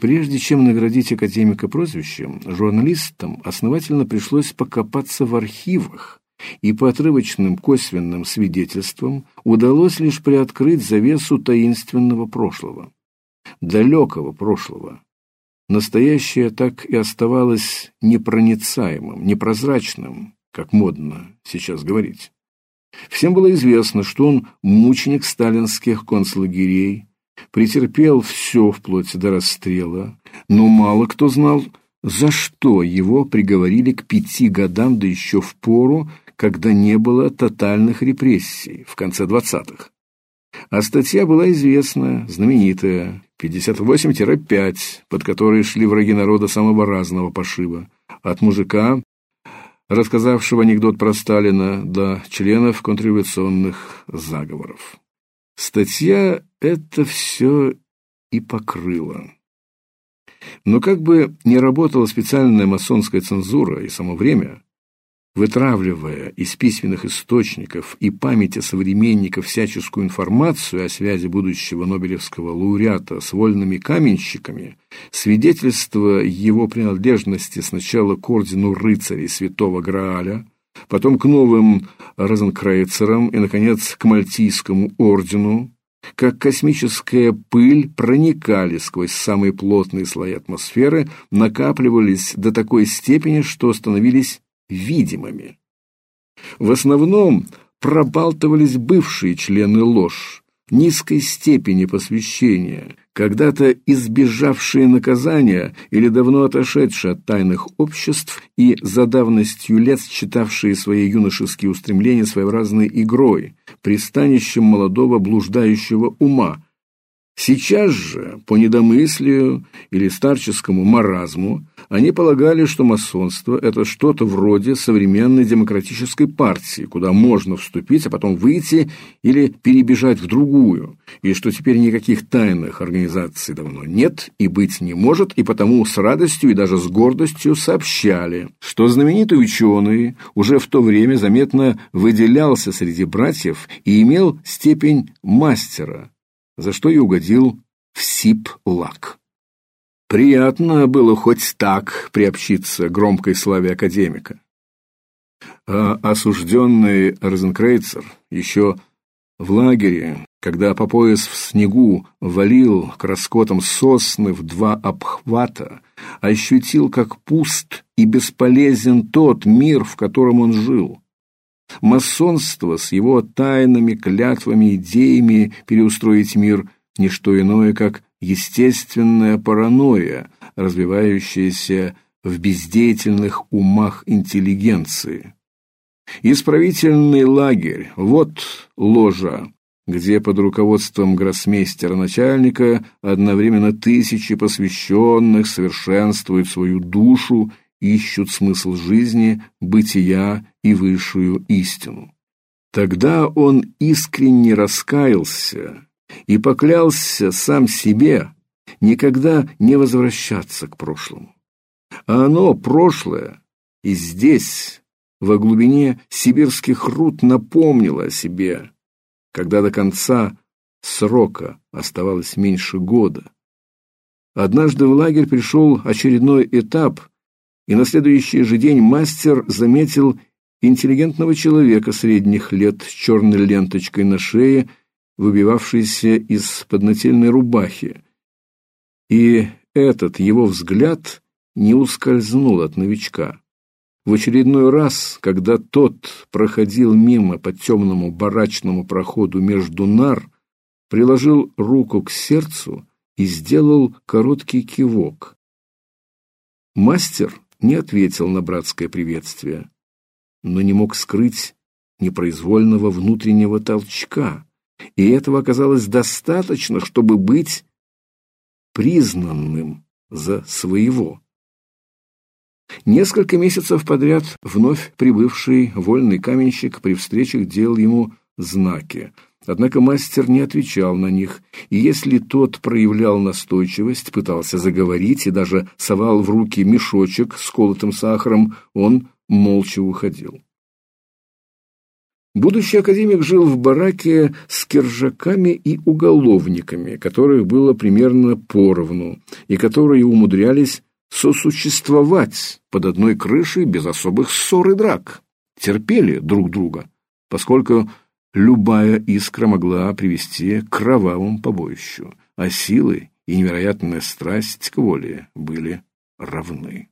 Прежде чем наградить академика прозвищем, журналистам основательно пришлось покопаться в архивах, и по отрывочным косвенным свидетельствам удалось лишь приоткрыть завесу таинственного прошлого. Далекого прошлого. Настоящее так и оставалось непроницаемым, непрозрачным, как модно сейчас говорить. Всем было известно, что он мученик сталинских концлагерей, претерпел все вплоть до расстрела, но мало кто знал, за что его приговорили к пяти годам, да еще в пору, когда не было тотальных репрессий, в конце двадцатых. А статья была известная, знаменитая, 58-5, под которой шли враги народа самого разного пошиба, от мужика, рассказавшего анекдот про Сталина, до членов контрреволюционных заговоров. Статья это все и покрыла. Но как бы не работала специальная масонская цензура и само время, вытравливая из письменных источников и памяти современников всяческую информацию о связи будущего Нобелевского лауреата с вольными каменщиками, свидетельство его принадлежности сначала к ордену рыцарей Святого Грааля, потом к новым розенкрейцерам и, наконец, к Мальтийскому ордену, как космическая пыль проникали сквозь самые плотные слои атмосферы, накапливались до такой степени, что становились видимыми. В основном пробалтывались бывшие члены ложь, низкой степени посвящения, когда-то избежавшие наказания или давно отошедшие от тайных обществ и за давностью лет считавшие свои юношеские устремления своеобразной игрой, пристанищем молодого блуждающего ума. Сейчас же, по недомыслию или старческому маразму, они полагали, что масонство – это что-то вроде современной демократической партии, куда можно вступить, а потом выйти или перебежать в другую, и что теперь никаких тайных организаций давно нет и быть не может, и потому с радостью и даже с гордостью сообщали, что знаменитый ученый уже в то время заметно выделялся среди братьев и имел степень мастера, за что и угодил в СИП-ЛАК. Приятно было хоть так приобщиться к громкой славе академика. А осужденный Розенкрейцер еще в лагере, когда по пояс в снегу валил к раскотам сосны в два обхвата, ощутил, как пуст и бесполезен тот мир, в котором он жил. Масонство с его тайными клятвами, идеями переустроить мир – не что иное, как естественная паранойя, развивающаяся в бездеятельных умах интеллигенции. Исправительный лагерь – вот ложа, где под руководством гроссмейстера-начальника одновременно тысячи посвященных совершенствуют свою душу, ищут смысл жизни, бытия и высшую истину. Тогда он искренне раскаялся и поклялся сам себе никогда не возвращаться к прошлому. А оно, прошлое, и здесь, во глубине сибирских руд, напомнило о себе, когда до конца срока оставалось меньше года. Однажды в лагерь пришел очередной этап, и на следующий же день мастер заметил интеллигентного человека средних лет с черной ленточкой на шее выбивавшийся из поднательной рубахи. И этот его взгляд не ускользнул от новичка. В очередной раз, когда тот проходил мимо по темному барачному проходу между нар, приложил руку к сердцу и сделал короткий кивок. Мастер не ответил на братское приветствие, но не мог скрыть непроизвольного внутреннего толчка и этого оказалось достаточно, чтобы быть признанным за своего. Несколько месяцев подряд вновь прибывший вольный каменщик при встречах делал ему знаки. Однако мастер не отвечал на них, и если тот проявлял настойчивость, пытался заговорить и даже совал в руки мешочек с колотым сахаром, он молча уходил. Будущий академик жил в бараке с киржаками и уголовниками, которых было примерно поровну, и которые умудрялись сосуществовать под одной крышей без особых ссор и драк, терпели друг друга, поскольку любая искра могла привести к кровавому побоищу, а силы и невероятная страсть к воле были равны.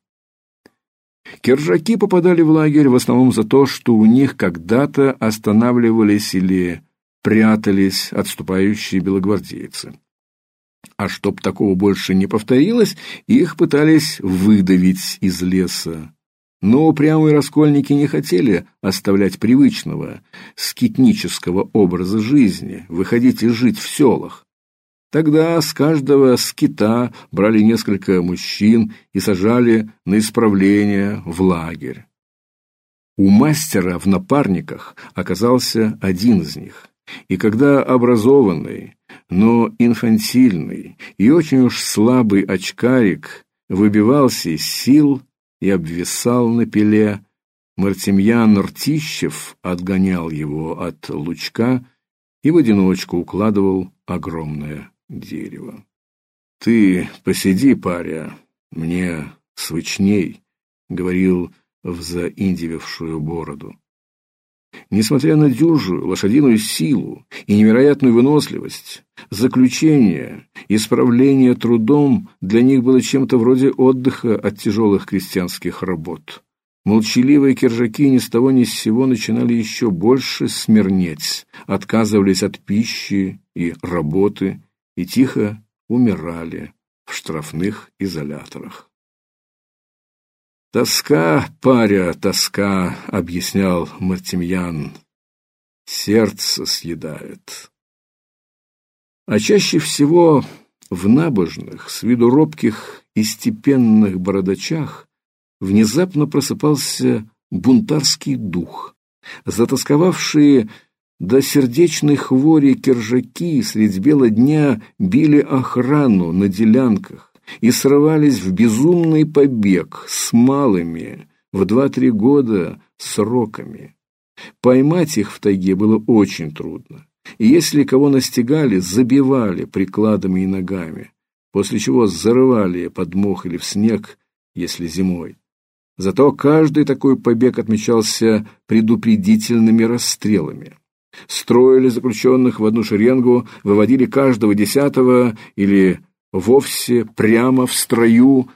Кержаки попадали в лагерь в основном за то, что у них когда-то останавливались или прятались отступающие белогвардейцы. А чтоб такого больше не повторилось, их пытались выдавить из леса. Но упрямые раскольники не хотели оставлять привычного, скитнического образа жизни, выходить и жить в селах. Тогда с каждого скита брали несколько мужчин и сажали на исправление в лагерь. У мастера в напарниках оказался один из них. И когда образованный, но инфантильный и очень уж слабый очкарик выбивался из сил и обвисал на пиле, Мартемьян Ртищев отгонял его от лучка и в одиночку укладывал огромное дерево. «Ты посиди, паря, мне свычней», — говорил в заиндивевшую бороду. Несмотря на дюжую лошадиную силу и невероятную выносливость, заключение, исправление трудом для них было чем-то вроде отдыха от тяжелых крестьянских работ. Молчаливые киржаки ни с того ни с сего начинали еще больше смирнеть, отказывались от пищи и работы, и тихо умирали в штрафных изоляторах. «Тоска, паря, тоска», — объяснял Мартемьян, — «сердце съедает». А чаще всего в набожных, с виду робких и степенных бородачах внезапно просыпался бунтарский дух, затасковавшие до сердечной хвори киржаки средь бела дня били охрану на делянках и срывались в безумный побег с малыми в два-три года сроками. Поймать их в тайге было очень трудно, и если кого настигали, забивали прикладами и ногами, после чего зарывали под мох или в снег, если зимой. Зато каждый такой побег отмечался предупредительными расстрелами строили заключенных в одну шеренгу, выводили каждого десятого или вовсе прямо в строю,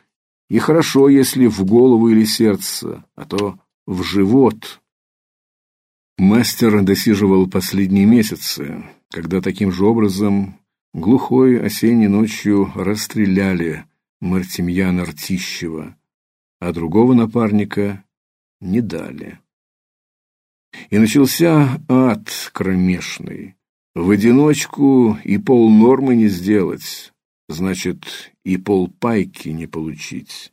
и хорошо, если в голову или сердце, а то в живот. Мастер досиживал последние месяцы, когда таким же образом глухой осенней ночью расстреляли Мартемьяна Ртищева, а другого напарника не дали. И начался ад кромешный. В одиночку и пол нормы не сделать, значит, и пол пайки не получить.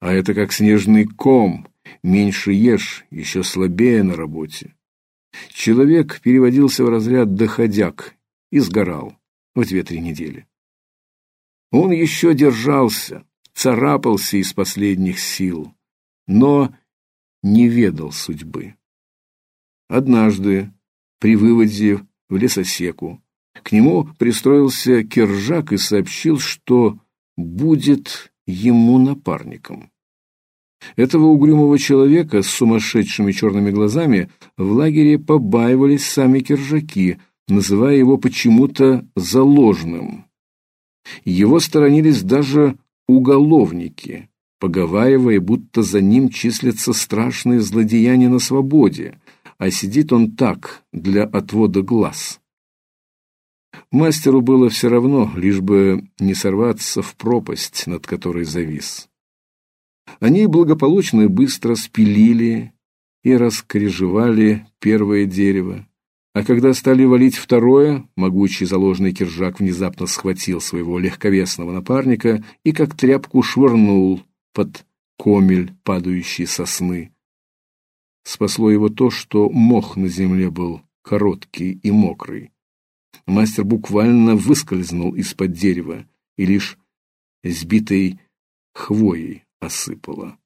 А это как снежный ком, меньше ешь, еще слабее на работе. Человек переводился в разряд доходяк и сгорал в две-три недели. Он еще держался, царапался из последних сил, но не ведал судьбы. Однажды, при выводе в лесосеку, к нему пристроился Киржак и сообщил, что будет ему напарником. Этого угрюмого человека с сумасшедшими черными глазами в лагере побаивались сами киржаки, называя его почему-то заложным. Его сторонились даже уголовники, поговаривая, будто за ним числятся страшные злодеяния на свободе, а сидит он так, для отвода глаз. Мастеру было все равно, лишь бы не сорваться в пропасть, над которой завис. Они благополучно и быстро спилили и раскрежевали первое дерево, а когда стали валить второе, могучий заложный киржак внезапно схватил своего легковесного напарника и как тряпку швырнул под комель падающей сосны. Спасло его то, что мох на земле был короткий и мокрый. Мастер буквально выскользнул из-под дерева и лишь сбитой хвоей осыпало.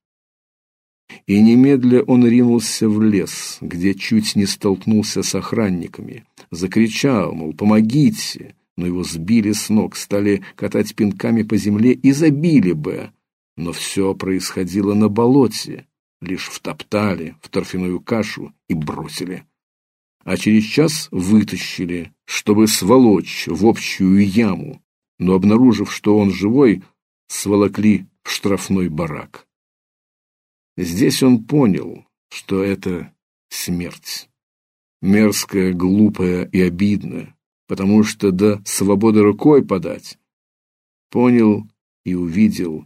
И немедля он ринулся в лес, где чуть не столкнулся с охранниками. Закричал, мол, помогите, но его сбили с ног, стали катать пинками по земле и забили бы. Но все происходило на болоте, лишь втоптали в торфяную кашу и бросили. А через час вытащили, чтобы сволочь в общую яму, но, обнаружив, что он живой, сволокли в штрафной барак. Здесь он понял, что это смерть. Мерзкая, глупая и обидная, потому что до свободы рукой подать. Понял и увидел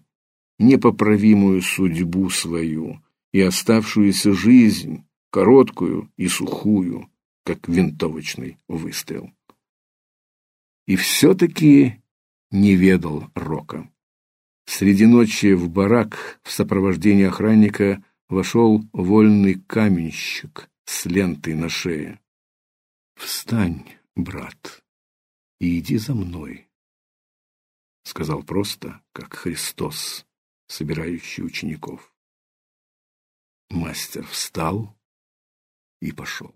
непоправимую судьбу свою и оставшуюся жизнь, короткую и сухую, как винтовочный выстрел. И все-таки не ведал Рока. Среди ночи в барак в сопровождении охранника вошел вольный каменщик с лентой на шее. «Встань, брат, и иди за мной», — сказал просто, как Христос, собирающий учеников. Мастер встал и пошел.